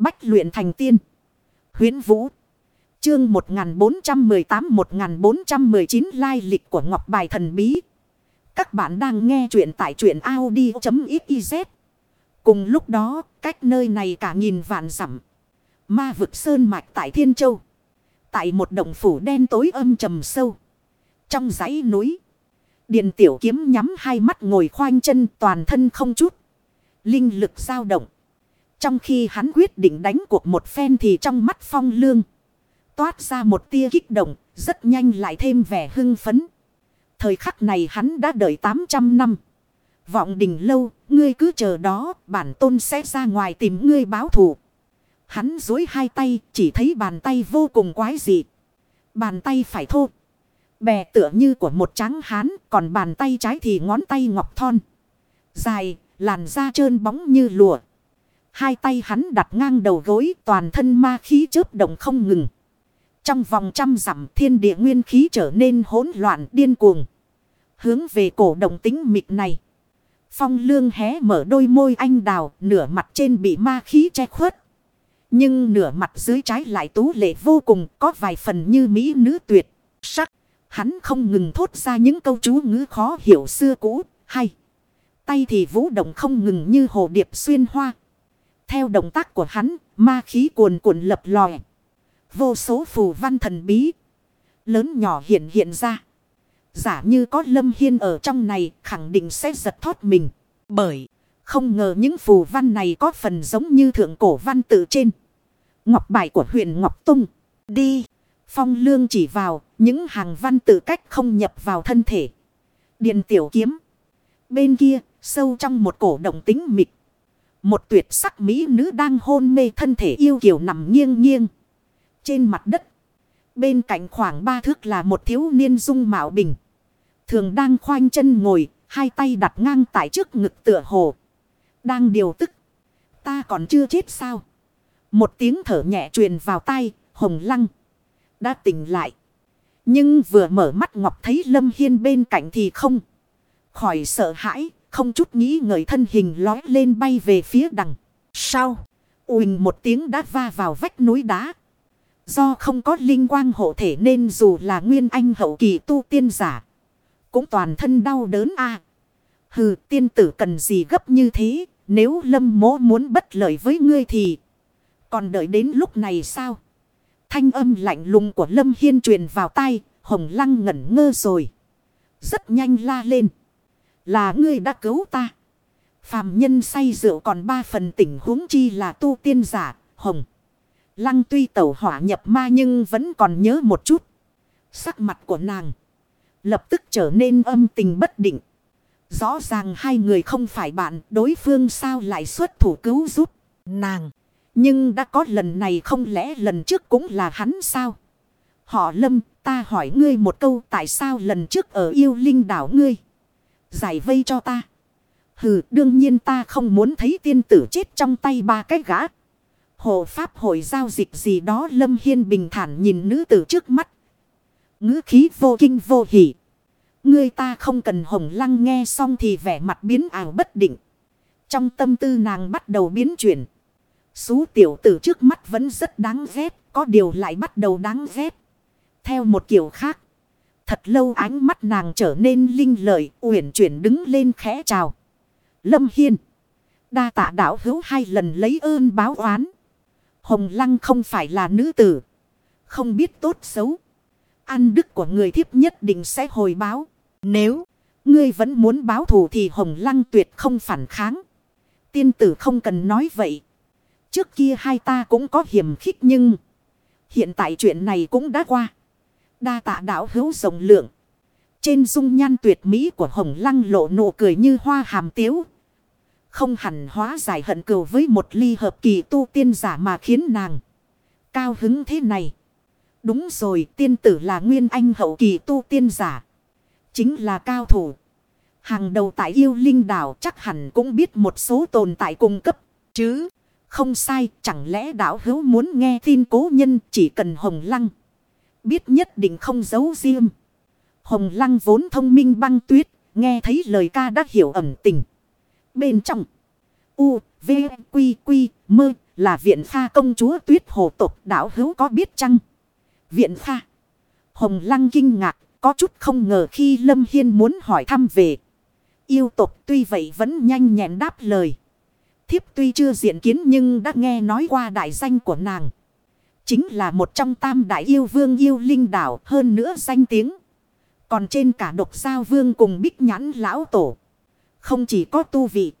Bách luyện thành tiên. Huyến Vũ. Chương 1418-1419 lai lịch của Ngọc Bài Thần Bí. Các bạn đang nghe truyện tại truyện Audi.xyz. Cùng lúc đó, cách nơi này cả nghìn vạn dặm Ma vực sơn mạch tại Thiên Châu. Tại một động phủ đen tối âm trầm sâu. Trong dãy núi. Điện tiểu kiếm nhắm hai mắt ngồi khoanh chân toàn thân không chút. Linh lực dao động. Trong khi hắn quyết định đánh cuộc một phen thì trong mắt phong lương. Toát ra một tia kích động. Rất nhanh lại thêm vẻ hưng phấn. Thời khắc này hắn đã đợi 800 năm. Vọng đình lâu, ngươi cứ chờ đó, bản tôn sẽ ra ngoài tìm ngươi báo thù. Hắn dối hai tay, chỉ thấy bàn tay vô cùng quái dị. Bàn tay phải thô. Bè tựa như của một tráng hán, còn bàn tay trái thì ngón tay ngọc thon. Dài, làn da trơn bóng như lụa. Hai tay hắn đặt ngang đầu gối, toàn thân ma khí chớp động không ngừng. Trong vòng trăm dặm thiên địa nguyên khí trở nên hỗn loạn điên cuồng. Hướng về cổ động tính mịt này. Phong lương hé mở đôi môi anh đào, nửa mặt trên bị ma khí che khuất. Nhưng nửa mặt dưới trái lại tú lệ vô cùng, có vài phần như mỹ nữ tuyệt, sắc. Hắn không ngừng thốt ra những câu chú ngữ khó hiểu xưa cũ, hay. Tay thì vũ động không ngừng như hồ điệp xuyên hoa. Theo động tác của hắn, ma khí cuồn cuộn lập lòe. Vô số phù văn thần bí. Lớn nhỏ hiện hiện ra. Giả như có lâm hiên ở trong này khẳng định sẽ giật thoát mình. Bởi không ngờ những phù văn này có phần giống như thượng cổ văn tự trên. Ngọc bài của huyện Ngọc Tung. Đi. Phong lương chỉ vào những hàng văn tự cách không nhập vào thân thể. Điện tiểu kiếm. Bên kia sâu trong một cổ động tính mịch. Một tuyệt sắc mỹ nữ đang hôn mê thân thể yêu kiều nằm nghiêng nghiêng. Trên mặt đất. Bên cạnh khoảng ba thước là một thiếu niên dung mạo bình. Thường đang khoanh chân ngồi, hai tay đặt ngang tại trước ngực tựa hồ. Đang điều tức. Ta còn chưa chết sao? Một tiếng thở nhẹ truyền vào tay, hồng lăng. Đã tỉnh lại. Nhưng vừa mở mắt Ngọc thấy Lâm Hiên bên cạnh thì không. Khỏi sợ hãi, không chút nghĩ ngợi thân hình lói lên bay về phía đằng. Sau, ùnh một tiếng đã va vào vách núi đá. Do không có linh quang hộ thể nên dù là nguyên anh hậu kỳ tu tiên giả. Cũng toàn thân đau đớn a Hừ tiên tử cần gì gấp như thế. Nếu lâm mố muốn bất lợi với ngươi thì. Còn đợi đến lúc này sao? Thanh âm lạnh lùng của lâm hiên truyền vào tai. Hồng lăng ngẩn ngơ rồi. Rất nhanh la lên. Là ngươi đã cứu ta. Phạm nhân say rượu còn ba phần tỉnh huống chi là tu tiên giả. Hồng. Lăng tuy tẩu hỏa nhập ma nhưng vẫn còn nhớ một chút. Sắc mặt của nàng. Lập tức trở nên âm tình bất định. Rõ ràng hai người không phải bạn. Đối phương sao lại xuất thủ cứu giúp nàng. Nhưng đã có lần này không lẽ lần trước cũng là hắn sao? Họ lâm, ta hỏi ngươi một câu, tại sao lần trước ở yêu linh đảo ngươi? Giải vây cho ta. Hừ, đương nhiên ta không muốn thấy tiên tử chết trong tay ba cái gã. Hộ pháp hội giao dịch gì đó Lâm Hiên bình thản nhìn nữ tử trước mắt. ngữ khí vô kinh vô hỉ. Người ta không cần hồng lăng nghe xong thì vẻ mặt biến ảo bất định. Trong tâm tư nàng bắt đầu biến chuyển. Xú tiểu tử trước mắt vẫn rất đáng ghét. Có điều lại bắt đầu đáng ghét. Theo một kiểu khác. Thật lâu ánh mắt nàng trở nên linh lợi. Uyển chuyển đứng lên khẽ chào. Lâm Hiên. Đa tạ đảo hữu hai lần lấy ơn báo oán. Hồng Lăng không phải là nữ tử. Không biết tốt xấu. Ăn đức của người thiếp nhất định sẽ hồi báo. Nếu ngươi vẫn muốn báo thù thì Hồng Lăng tuyệt không phản kháng. Tiên tử không cần nói vậy. Trước kia hai ta cũng có hiểm khích nhưng. Hiện tại chuyện này cũng đã qua. Đa tạ đạo hữu rộng lượng. Trên dung nhan tuyệt mỹ của Hồng Lăng lộ nụ cười như hoa hàm tiếu. Không hẳn hóa giải hận cừu với một ly hợp kỳ tu tiên giả mà khiến nàng cao hứng thế này. Đúng rồi, tiên tử là nguyên anh hậu kỳ tu tiên giả. Chính là cao thủ. Hàng đầu tại yêu linh đảo chắc hẳn cũng biết một số tồn tại cung cấp. Chứ, không sai, chẳng lẽ đảo hữu muốn nghe tin cố nhân chỉ cần hồng lăng. Biết nhất định không giấu riêng. Hồng lăng vốn thông minh băng tuyết. Nghe thấy lời ca đã hiểu ẩm tình. Bên trong. U, V, Quy, Quy, Mơ là viện pha công chúa tuyết hồ tục đảo hữu có biết chăng? Viện pha. Hồng lăng kinh ngạc, có chút không ngờ khi Lâm Hiên muốn hỏi thăm về. Yêu tục tuy vậy vẫn nhanh nhẹn đáp lời. Thiếp tuy chưa diện kiến nhưng đã nghe nói qua đại danh của nàng. Chính là một trong tam đại yêu vương yêu linh đảo, hơn nữa danh tiếng. Còn trên cả độc giao vương cùng bích nhãn lão tổ. Không chỉ có tu vị.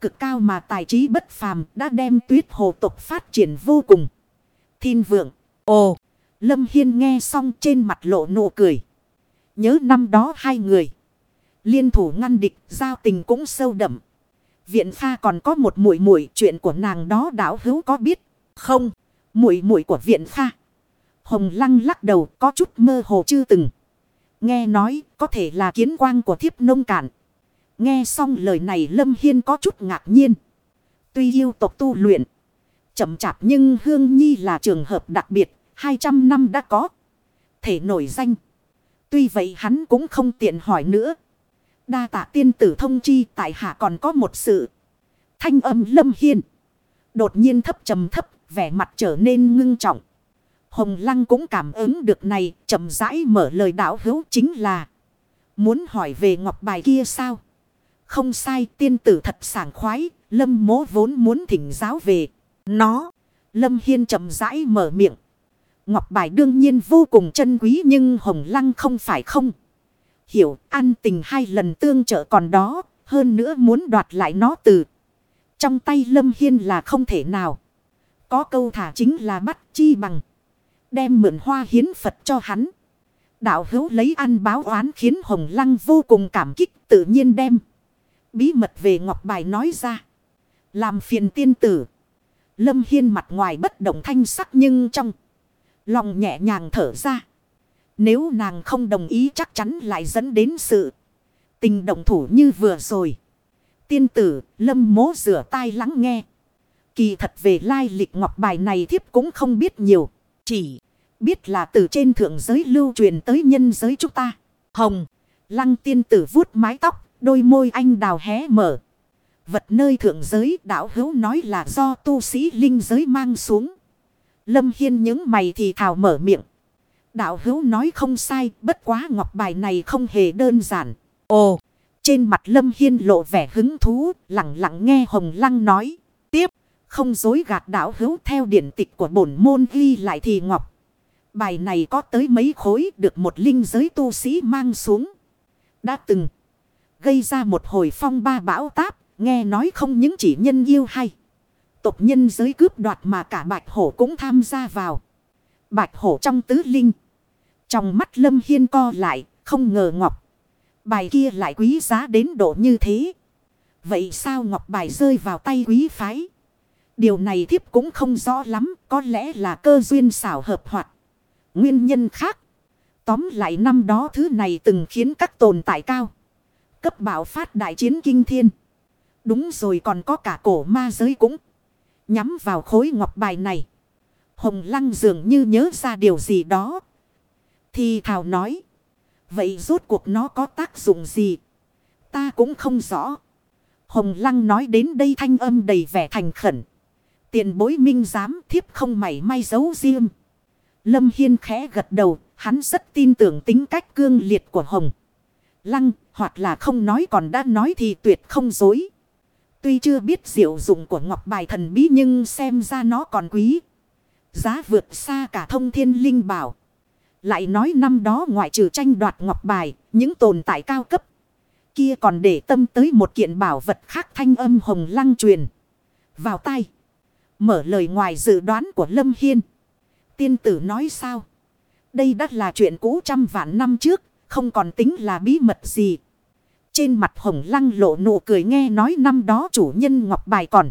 Cực cao mà tài trí bất phàm đã đem tuyết hồ tộc phát triển vô cùng. Thiên vượng. Ồ. Lâm Hiên nghe xong trên mặt lộ nụ cười. Nhớ năm đó hai người. Liên thủ ngăn địch, giao tình cũng sâu đậm. Viện pha còn có một mũi mũi chuyện của nàng đó đảo hữu có biết không? Muội muội của viện pha. Hồng lăng lắc đầu, có chút mơ hồ chưa từng. Nghe nói, có thể là kiến quang của thiếp nông cạn. Nghe xong lời này, Lâm Hiên có chút ngạc nhiên. Tuy yêu tộc tu luyện. Chậm chạp nhưng Hương Nhi là trường hợp đặc biệt. 200 năm đã có. Thể nổi danh. Tuy vậy hắn cũng không tiện hỏi nữa. Đa tạ tiên tử thông chi, tại hạ còn có một sự. Thanh âm Lâm Hiên. Đột nhiên thấp trầm thấp. Vẻ mặt trở nên ngưng trọng. Hồng Lăng cũng cảm ứng được này. chậm rãi mở lời đảo hữu chính là. Muốn hỏi về ngọc bài kia sao? Không sai, tiên tử thật sảng khoái. Lâm mố vốn muốn thỉnh giáo về. Nó. Lâm Hiên chậm rãi mở miệng. Ngọc bài đương nhiên vô cùng chân quý nhưng Hồng Lăng không phải không. Hiểu ăn tình hai lần tương trợ còn đó. Hơn nữa muốn đoạt lại nó từ. Trong tay Lâm Hiên là không thể nào. Có câu thả chính là bắt chi bằng. Đem mượn hoa hiến Phật cho hắn. Đạo hữu lấy ăn báo oán khiến Hồng Lăng vô cùng cảm kích tự nhiên đem. Bí mật về ngọc bài nói ra. Làm phiền tiên tử. Lâm Hiên mặt ngoài bất động thanh sắc nhưng trong. Lòng nhẹ nhàng thở ra. Nếu nàng không đồng ý chắc chắn lại dẫn đến sự. Tình động thủ như vừa rồi. Tiên tử, lâm mố rửa tai lắng nghe. Kỳ thật về lai lịch ngọc bài này thiếp cũng không biết nhiều. Chỉ biết là từ trên thượng giới lưu truyền tới nhân giới chúng ta. Hồng, lăng tiên tử vuốt mái tóc, đôi môi anh đào hé mở. Vật nơi thượng giới đạo hữu nói là do tu sĩ linh giới mang xuống. Lâm Hiên những mày thì thảo mở miệng. Đạo hữu nói không sai, bất quá ngọc bài này không hề đơn giản. Ồ, trên mặt Lâm Hiên lộ vẻ hứng thú, lặng lặng nghe Hồng Lăng nói. Tiếp, không dối gạt đạo hữu theo điển tịch của bổn môn ghi lại thì ngọc. Bài này có tới mấy khối được một linh giới tu sĩ mang xuống. Đã từng gây ra một hồi phong ba bão táp, nghe nói không những chỉ nhân yêu hay. Tộc nhân giới cướp đoạt mà cả bạch hổ cũng tham gia vào. Bạch hổ trong tứ linh. Trong mắt lâm hiên co lại, không ngờ ngọc. Bài kia lại quý giá đến độ như thế. Vậy sao ngọc bài rơi vào tay quý phái? Điều này thiếp cũng không rõ lắm, có lẽ là cơ duyên xảo hợp hoặc nguyên nhân khác. Tóm lại năm đó thứ này từng khiến các tồn tại cao. Cấp bảo phát đại chiến kinh thiên. Đúng rồi còn có cả cổ ma giới cũng. Nhắm vào khối ngọc bài này. Hồng lăng dường như nhớ ra điều gì đó. Thì Thảo nói. Vậy rốt cuộc nó có tác dụng gì? Ta cũng không rõ. Hồng lăng nói đến đây thanh âm đầy vẻ thành khẩn. Tiền bối minh giám thiếp không mảy may giấu riêng. Lâm Hiên khẽ gật đầu. Hắn rất tin tưởng tính cách cương liệt của Hồng. Lăng hoặc là không nói còn đã nói thì tuyệt không dối. Tuy chưa biết diệu dụng của ngọc bài thần bí nhưng xem ra nó còn quý. Giá vượt xa cả thông thiên linh bảo. Lại nói năm đó ngoại trừ tranh đoạt ngọc bài, những tồn tại cao cấp. Kia còn để tâm tới một kiện bảo vật khác thanh âm hồng lăng truyền. Vào tay. Mở lời ngoài dự đoán của Lâm Hiên. Tiên tử nói sao? Đây đã là chuyện cũ trăm vạn năm trước, không còn tính là bí mật gì. Trên mặt hồng lăng lộ nụ cười nghe nói năm đó chủ nhân ngọc bài còn.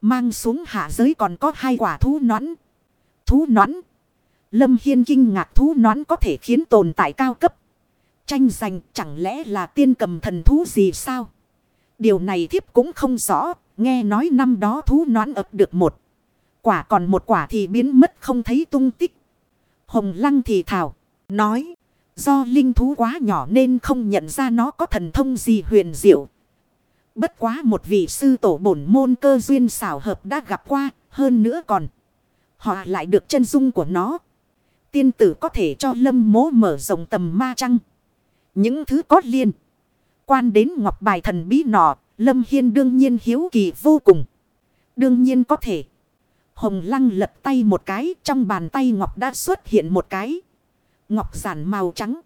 Mang xuống hạ giới còn có hai quả thú nón. Thú nón. Lâm Hiên kinh ngạc thú nón có thể khiến tồn tại cao cấp. Tranh giành chẳng lẽ là tiên cầm thần thú gì sao? Điều này thiếp cũng không rõ. Nghe nói năm đó thú nón ập được một. Quả còn một quả thì biến mất không thấy tung tích. Hồng lăng thì thảo. Nói. Do linh thú quá nhỏ nên không nhận ra nó có thần thông gì huyền diệu. Bất quá một vị sư tổ bổn môn cơ duyên xảo hợp đã gặp qua, Hơn nữa còn. Họ lại được chân dung của nó. Tiên tử có thể cho lâm mố mở rộng tầm ma trăng. Những thứ có liên. Quan đến ngọc bài thần bí nọ. Lâm Hiên đương nhiên hiếu kỳ vô cùng. Đương nhiên có thể. Hồng lăng lật tay một cái. Trong bàn tay ngọc đã xuất hiện một cái. Ngọc giản màu trắng.